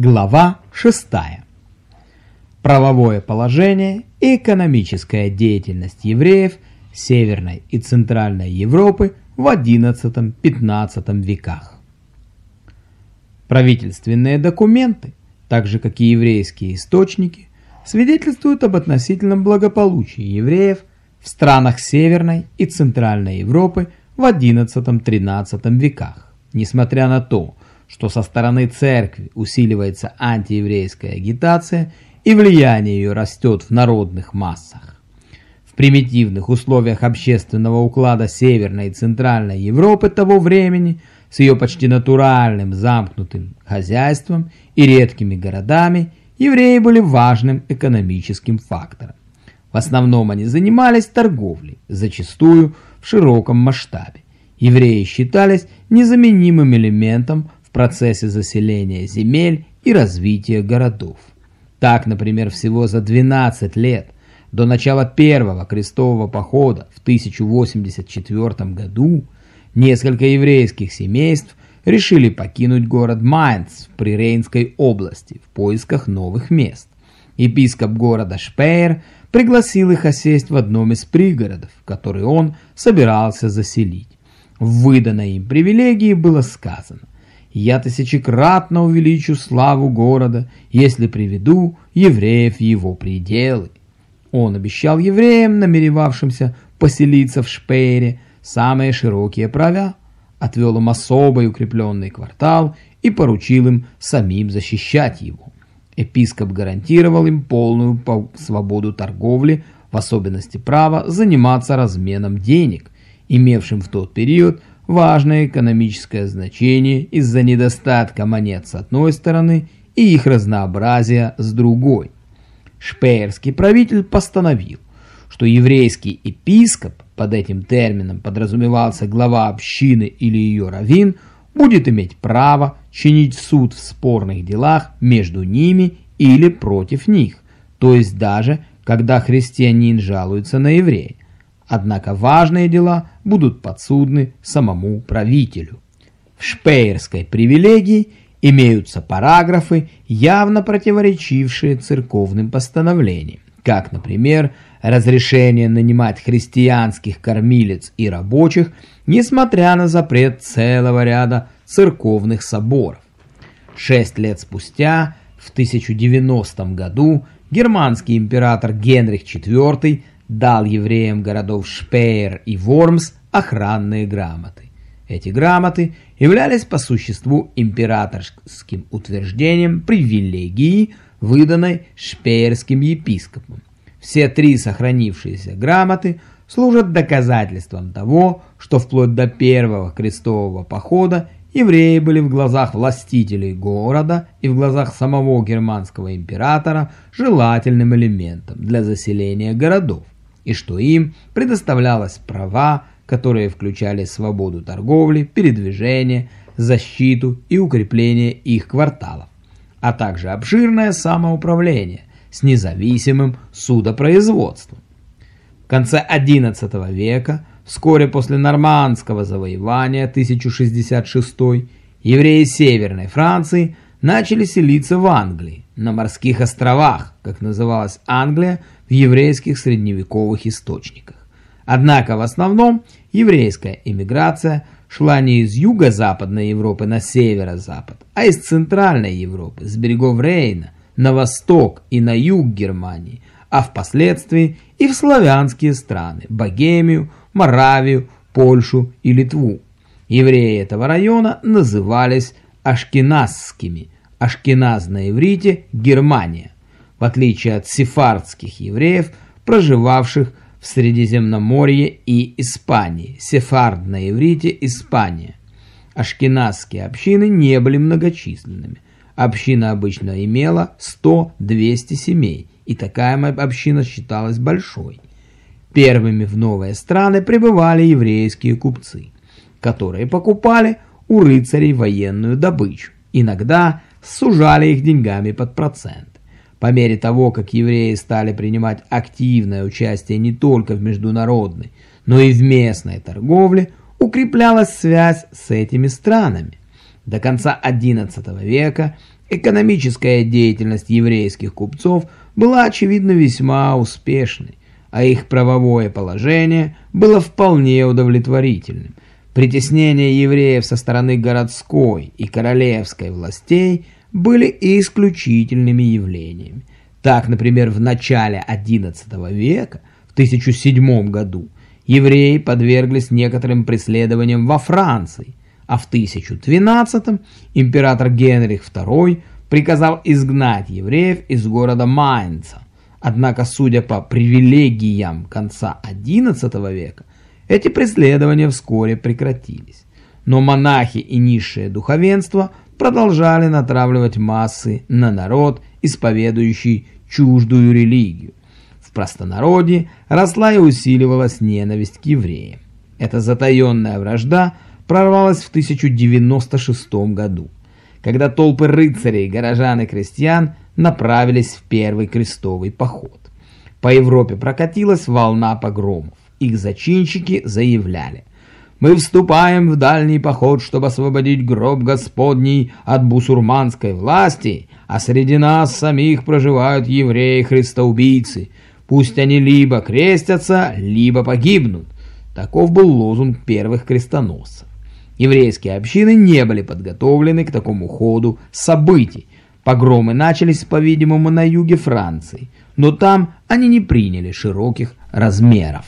Глава 6. Правовое положение и экономическая деятельность евреев Северной и Центральной Европы в XI-XV веках. Правительственные документы, так же как и еврейские источники, свидетельствуют об относительном благополучии евреев в странах Северной и Центральной Европы в XI-XIII веках, несмотря на то, что со стороны церкви усиливается антиеврейская агитация и влияние ее растет в народных массах. В примитивных условиях общественного уклада Северной и Центральной Европы того времени с ее почти натуральным замкнутым хозяйством и редкими городами евреи были важным экономическим фактором. В основном они занимались торговлей, зачастую в широком масштабе. Евреи считались незаменимым элементом процессе заселения земель и развития городов. Так, например, всего за 12 лет до начала первого крестового похода в 1084 году несколько еврейских семейств решили покинуть город Майнц в Прирейнской области в поисках новых мест. Епископ города Шпеер пригласил их осесть в одном из пригородов, который он собирался заселить. В выданной им привилегии было сказано – я тысячекратно увеличу славу города, если приведу евреев в его пределы. Он обещал евреям, намеревавшимся поселиться в Шпейре, самые широкие права, отвел им особый укрепленный квартал и поручил им самим защищать его. Епископ гарантировал им полную свободу торговли, в особенности право заниматься разменом денег, имевшим в тот период важное экономическое значение из-за недостатка монет с одной стороны и их разнообразия с другой. Шпеерский правитель постановил, что еврейский епископ, под этим термином подразумевался глава общины или ее раввин, будет иметь право чинить суд в спорных делах между ними или против них, то есть даже когда христианин жалуется на еврея. Однако важные дела будут подсудны самому правителю. В шпеерской привилегии имеются параграфы, явно противоречившие церковным постановлениям, как, например, разрешение нанимать христианских кормилец и рабочих, несмотря на запрет целого ряда церковных соборов. Шесть лет спустя, в 1090 году, германский император Генрих IV дал евреям городов Шпеер и Вормс охранные грамоты. Эти грамоты являлись по существу императорским утверждением привилегии, выданной шпеерским епископом. Все три сохранившиеся грамоты служат доказательством того, что вплоть до первого крестового похода евреи были в глазах властителей города и в глазах самого германского императора желательным элементом для заселения городов и что им предоставлялось права, которые включали свободу торговли, передвижения, защиту и укрепление их кварталов, а также обширное самоуправление с независимым судопроизводством. В конце XI века, вскоре после нормандского завоевания 1066 евреи Северной Франции начали селиться в Англии, на морских островах, как называлась Англия в еврейских средневековых источниках. Однако в основном еврейская иммиграция шла не из юго-западной Европы на северо-запад, а из центральной Европы, с берегов Рейна, на восток и на юг Германии, а впоследствии и в славянские страны – Богемию, Моравию, Польшу и Литву. Евреи этого района назывались ашкеназскими, ашкеназ на иврите – Германия в отличие от сефардских евреев, проживавших в Средиземноморье и Испании. Сефард на иврите – Испания. Ашкеназские общины не были многочисленными. Община обычно имела 100-200 семей, и такая община считалась большой. Первыми в новые страны прибывали еврейские купцы, которые покупали у рыцарей военную добычу, иногда сужали их деньгами под процент. По мере того, как евреи стали принимать активное участие не только в международной, но и в местной торговле, укреплялась связь с этими странами. До конца XI века Экономическая деятельность еврейских купцов была, очевидно, весьма успешной, а их правовое положение было вполне удовлетворительным. Притеснения евреев со стороны городской и королевской властей были исключительными явлениями. Так, например, в начале XI века, в 1007 году, евреи подверглись некоторым преследованиям во Франции, а в 1012 император Генрих II приказал изгнать евреев из города Майнца. Однако, судя по привилегиям конца XI века, эти преследования вскоре прекратились. Но монахи и низшее духовенство продолжали натравливать массы на народ, исповедующий чуждую религию. В простонародье росла и усиливалась ненависть к евреям. Эта затаенная вражда – прорвалась в 1096 году, когда толпы рыцарей, горожан и крестьян направились в первый крестовый поход. По Европе прокатилась волна погромов. Их зачинщики заявляли «Мы вступаем в дальний поход, чтобы освободить гроб Господний от бусурманской власти, а среди нас самих проживают евреи-христоубийцы. Пусть они либо крестятся, либо погибнут». Таков был лозунг первых крестоносцев. Еврейские общины не были подготовлены к такому ходу событий. Погромы начались, по-видимому, на юге Франции, но там они не приняли широких размеров.